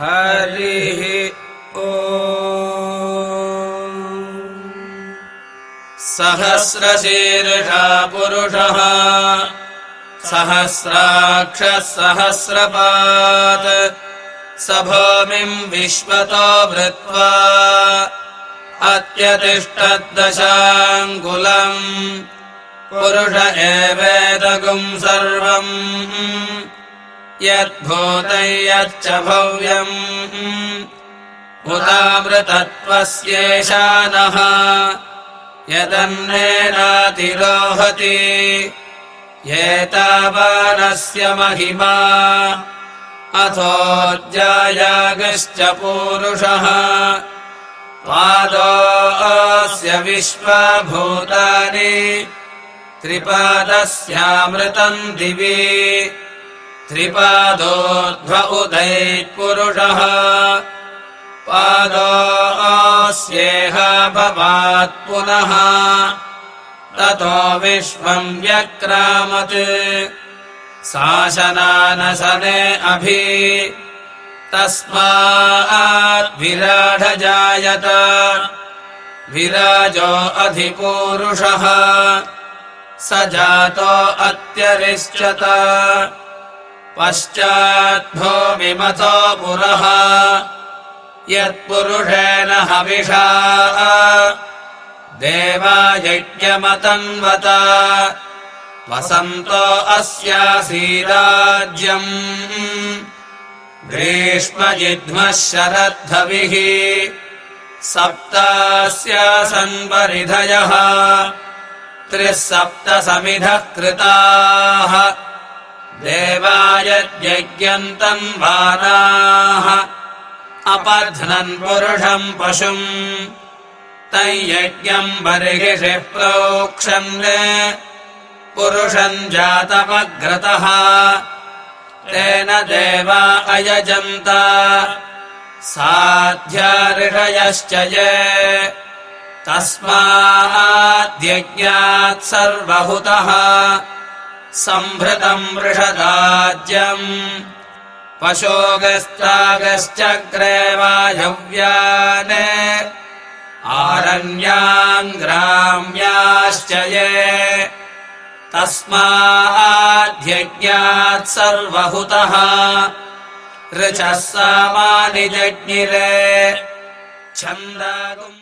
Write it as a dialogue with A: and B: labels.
A: हरिः ओ सहस्रशीर्षा पुरुषः सहस्राक्षः सहस्रपात् स भूमिम् विश्वतो वृत्वा अत्यतिष्ठद्दशाङ्गुलम् पुरुष एवेदगुम् सर्वम् यद्भूतै यच्च भव्यम्। उदामृतत्वस्येषा नः यदन्नेनातिरोहति। एतावानस्य महिमा। अथोऽध्यायागश्च पूरुषः। पादोऽस्य विश्वभूतानि। त्रिपादस्यामृतम् दिवि त्रिपादोऽध्व उदैपुरुषः पादोऽस्येह भवात् पुनः। ततो विश्वम् व्यक्रामत्। शासनानशने अभि। तस्माद्विराढजायत विराजो अधिपूरुषः। स जातो अत्यरिष्यत पश्चाद्भूमिमतो पुरः यत्पुरुषेण हविषा देवायज्ञमतन्वत वसन्तो अस्यासीराज्यम् ग्रीष्मजिध्मः शरद्धविः सप्तास्यासन्परिधयः त्रिः सप्त समिधः कृताः देवायज्ञन्तम् वानाः अपध्नन् पुरुषम् पशुम्। तैयज्ञम् बर्हिषि प्रोक्षन् पुरुषम् जातमग्रतः। तेन देवा अयजन्त। साध्याऋषयश्च ये। तस्माद्यज्ञात् सर्वहुतः सम्भृतम् वृषदाज्यम् पशोगस्तागश्चक्रे वायव्यान् आरण्याङ्ग्राम्याश्च ये तस्माद्यज्ञात् सर्वहुतः ऋचः सामानि जज्ञिरे छन्दागुम्